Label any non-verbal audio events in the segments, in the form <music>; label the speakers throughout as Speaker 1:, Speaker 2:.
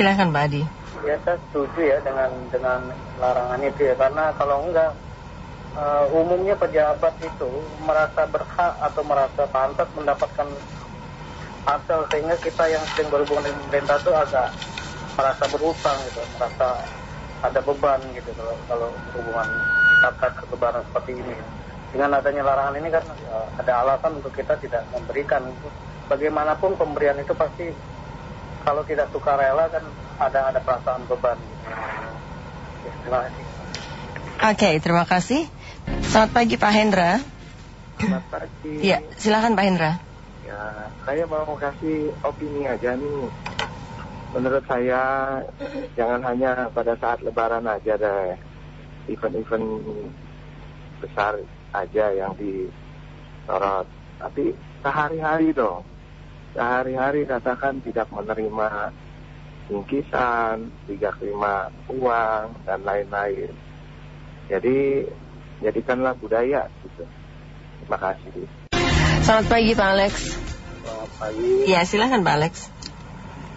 Speaker 1: Silahkan Pak Adi.
Speaker 2: Ya saya setuju ya dengan dengan larangan itu ya karena kalau enggak uh, umumnya pejabat itu merasa berhak atau merasa pantas mendapatkan hasil sehingga kita yang sering berhubungan dengan pemerintah itu agak merasa berhutang gitu, merasa ada beban gitu kalau kalau hubungan saat kebebaran seperti ini. Dengan adanya larangan ini kan uh, ada alasan untuk kita tidak memberikan. Bagaimanapun pemberian itu pasti kalau tidak suka rela kan ada ada perasaan beban. Ya, terima kasih.
Speaker 1: Oke, terima kasih. Selamat pagi Pak Hendra.
Speaker 3: Selamat pagi.
Speaker 1: Ya, silakan Pak Hendra.
Speaker 3: Ya, saya mau kasih opini aja nih. Menurut saya jangan hanya pada saat lebaran aja deh. Event-event besar aja yang disorot. Tapi sehari-hari dong. Sehari-hari katakan tidak menerima bingkisan, tidak terima uang, dan lain-lain. Jadi, jadikanlah budaya gitu. Terima kasih.
Speaker 1: Selamat pagi Pak Alex.
Speaker 2: Selamat pagi.
Speaker 1: Ya, silakan Pak Alex.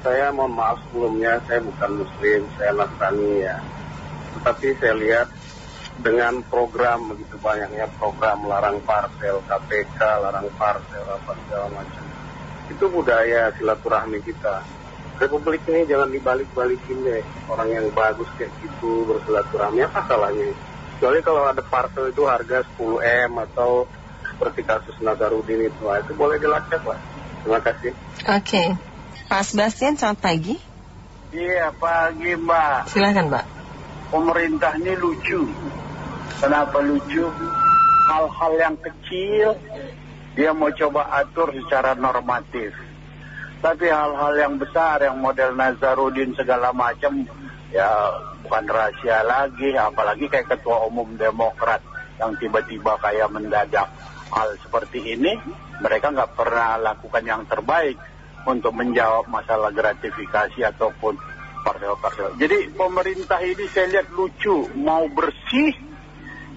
Speaker 2: Saya mohon maaf sebelumnya, saya bukan muslim, saya Nasrani ya. Tetapi saya lihat dengan program begitu banyaknya program larang parcel, KPK, larang parcel, apa segala macam. Itu budaya silaturahmi kita. Republik ini jangan dibalik-balikin deh. Orang yang bagus kayak gitu bersilaturahmi, apa salahnya? Kecuali kalau ada parcel itu harga 10M atau seperti kasus Nazarudin itu, nah, itu boleh dilacak lah. Terima kasih.
Speaker 1: Oke. Pak Sebastian, selamat pagi.
Speaker 4: Iya pagi mbak,
Speaker 1: Silakan Pak.
Speaker 4: pemerintah ini lucu. Kenapa lucu? Hal-hal yang kecil dia mau coba atur secara normatif. Tapi hal-hal yang besar yang model Nazarudin segala macam ya bukan rahasia lagi. Apalagi kayak ketua umum Demokrat yang tiba-tiba kayak mendadak hal seperti ini. Mereka nggak pernah lakukan yang terbaik untuk menjawab masalah gratifikasi ataupun parcel-parcel. Jadi pemerintah ini saya lihat lucu, mau bersih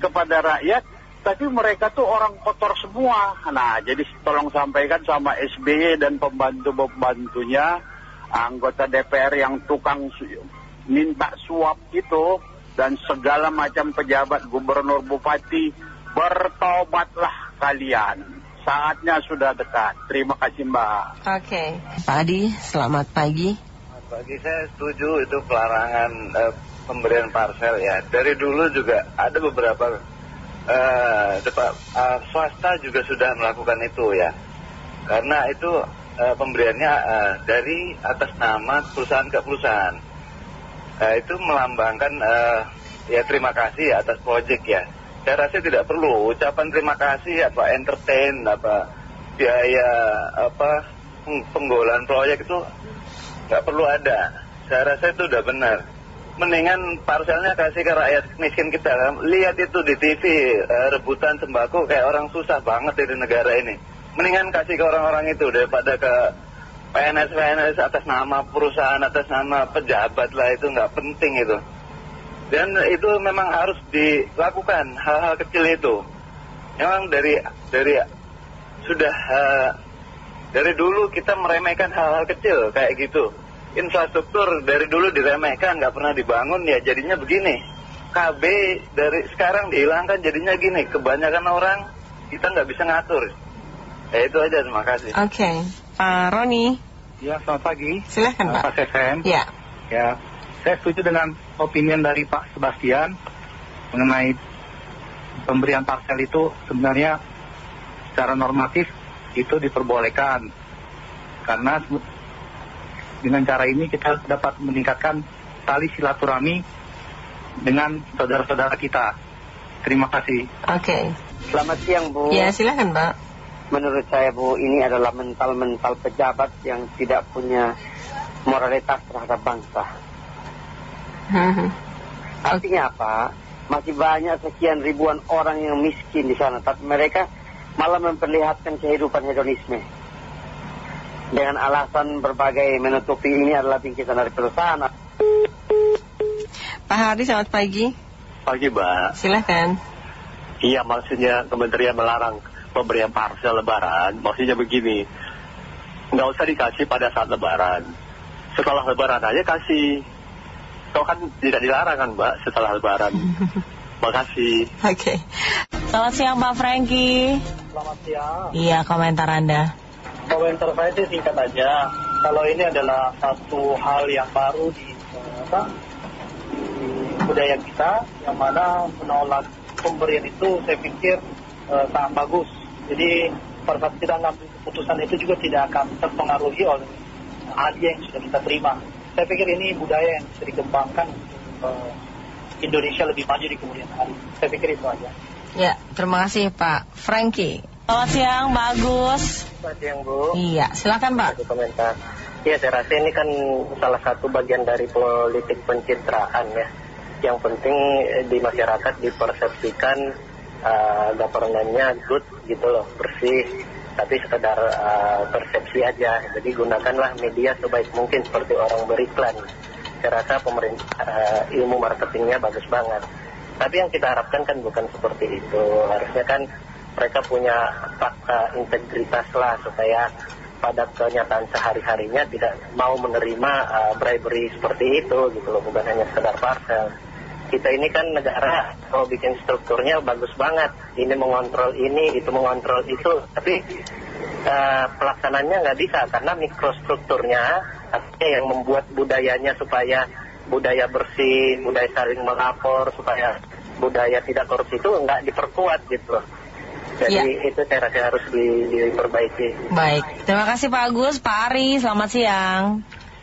Speaker 4: kepada rakyat, tapi mereka tuh orang kotor semua. Nah, jadi tolong sampaikan sama SBY dan pembantu-pembantunya, anggota DPR yang tukang minta suap itu, dan segala macam pejabat, gubernur, bupati, bertobatlah kalian. Saatnya sudah dekat. Terima kasih Mbak.
Speaker 1: Oke. Pak Adi, selamat pagi.
Speaker 5: Bagi saya setuju itu pelarangan eh, pemberian parcel ya. Dari dulu juga ada beberapa eh, depa- eh, swasta juga sudah melakukan itu ya. Karena itu eh, pemberiannya dari atas nama perusahaan ke perusahaan. Eh, itu melambangkan eh, ya terima kasih atas proyek ya. Saya rasa tidak perlu ucapan terima kasih apa entertain apa biaya apa peng- penggolan proyek itu nggak perlu ada. Saya rasa itu udah benar. Mendingan parcelnya kasih ke rakyat miskin kita. Lihat itu di TV, eh, rebutan sembako kayak orang susah banget di negara ini. Mendingan kasih ke orang-orang itu daripada ke PNS-PNS atas nama perusahaan, atas nama pejabat lah itu nggak penting itu. Dan itu memang harus dilakukan hal-hal kecil itu. Memang dari dari sudah eh, dari dulu kita meremehkan hal-hal kecil kayak gitu. Infrastruktur dari dulu diremehkan, nggak pernah dibangun ya jadinya begini. KB dari sekarang dihilangkan jadinya gini. Kebanyakan orang kita nggak bisa ngatur. Ya itu aja, terima kasih.
Speaker 1: Oke. Pak Roni,
Speaker 3: Ya, selamat pagi.
Speaker 1: silakan Pak.
Speaker 3: Pak Sesen.
Speaker 1: Ya.
Speaker 3: Ya, saya setuju dengan opinion dari Pak Sebastian mengenai pemberian parcel itu sebenarnya secara normatif itu diperbolehkan karena dengan cara ini kita dapat meningkatkan tali silaturahmi dengan saudara-saudara kita. Terima kasih.
Speaker 1: Oke.
Speaker 2: Selamat siang Bu.
Speaker 1: Ya, silakan Pak.
Speaker 2: Menurut saya Bu, ini adalah mental-mental pejabat yang tidak punya moralitas terhadap bangsa.
Speaker 1: Mhm.
Speaker 2: Artinya apa? Masih banyak sekian ribuan orang yang miskin di sana, tapi mereka malah memperlihatkan kehidupan hedonisme. Dengan alasan berbagai menutupi ini adalah bingkisan dari perusahaan.
Speaker 1: Pak Hardi, selamat pagi.
Speaker 3: Pagi, Mbak.
Speaker 1: Silakan.
Speaker 3: Iya, maksudnya kementerian melarang pemberian parcel lebaran. Maksudnya begini, nggak usah dikasih pada saat lebaran.
Speaker 6: setelah lebaran aja kasih. Kau kan tidak dilarang kan mbak setelah lebaran. <laughs> Makasih.
Speaker 1: Oke. Selamat siang Pak Franky.
Speaker 7: Selamat siang.
Speaker 1: Iya, komentar Anda.
Speaker 7: Komentar saya sih singkat aja. Kalau ini adalah satu hal yang baru di, eh, apa, di budaya kita, yang mana menolak pemberian itu saya pikir eh, sangat bagus. Jadi pada saat kita ngambil keputusan itu juga tidak akan terpengaruhi oleh hadiah yang sudah kita terima. Saya pikir ini budaya yang bisa dikembangkan eh, Indonesia lebih maju di kemudian hari. Saya pikir itu aja.
Speaker 1: Ya, terima kasih Pak Franky. Selamat siang, Pak Agus.
Speaker 7: Selamat siang Bu.
Speaker 1: Iya, silakan Pak.
Speaker 7: Komentar. Ya saya rasa ini kan salah satu bagian dari politik pencitraan ya. Yang penting eh, di masyarakat dipersepsikan uh, governance-nya good gitu loh, bersih. Tapi sekedar uh, persepsi aja. Jadi gunakanlah media sebaik mungkin seperti orang beriklan. Saya rasa pemerintah uh, ilmu marketingnya bagus banget. Tapi yang kita harapkan kan bukan seperti itu. Harusnya kan mereka punya fakta integritas lah supaya pada kenyataan sehari-harinya tidak mau menerima uh, bribery seperti itu gitu loh. Bukan hanya sekedar parcel. Kita ini kan negara kalau bikin strukturnya bagus banget. Ini mengontrol ini itu mengontrol itu. Tapi uh, pelaksananya nggak bisa karena mikrostrukturnya artinya yang membuat budayanya supaya budaya bersih budaya saling melapor supaya budaya tidak korupsi itu nggak diperkuat gitu loh jadi
Speaker 1: Ya.
Speaker 7: itu saya rasa harus di- diperbaiki.
Speaker 1: Baik, terima kasih Pak Agus. Pak Ari, selamat siang.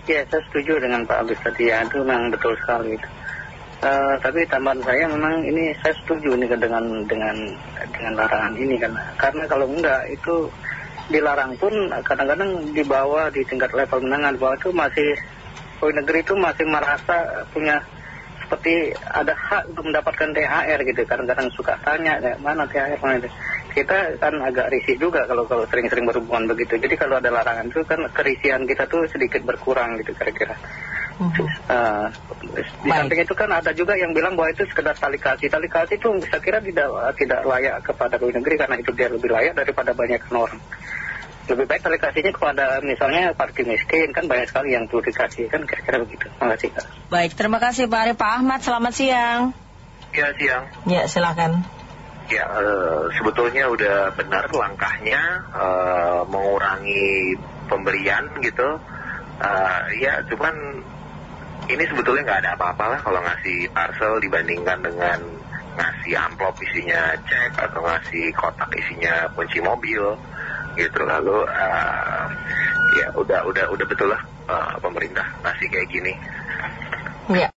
Speaker 2: Ya, saya setuju dengan Pak Agus tadi ya, itu memang betul sekali. Eh, tapi tambahan saya memang ini saya setuju nih dengan dengan dengan larangan ini karena karena kalau enggak itu dilarang pun kadang-kadang di bawah di tingkat level menengah bawah itu masih pegawai negeri itu masih merasa punya seperti ada hak untuk mendapatkan THR gitu kadang-kadang suka tanya ya, mana THR mana itu kita kan agak risih juga kalau kalau sering-sering berhubungan begitu jadi kalau ada larangan itu kan kerisian kita tuh sedikit berkurang gitu kira-kira. Uh, di
Speaker 1: Baik.
Speaker 2: samping itu kan ada juga yang bilang bahwa itu sekedar tali kasih. Tali kasih itu bisa kira tidak tidak layak kepada pegawai negeri karena itu dia lebih layak daripada banyak orang. Lebih baik tali kasihnya kepada misalnya parkir miskin kan banyak sekali yang perlu dikasih kan kira-kira begitu. Terima kasih Kak.
Speaker 1: Baik, terima kasih Pak Ari. Pak Ahmad, selamat siang.
Speaker 5: Ya siang.
Speaker 1: Ya, silakan.
Speaker 5: Ya, eh, sebetulnya udah benar langkahnya eh, mengurangi pemberian gitu. Eh, ya, cuman ini sebetulnya nggak ada apa-apa lah kalau ngasih parcel dibandingkan dengan ngasih amplop isinya cek atau ngasih kotak isinya kunci mobil gitu lalu eh, ya udah udah udah betul lah eh, pemerintah ngasih kayak gini
Speaker 1: Ya.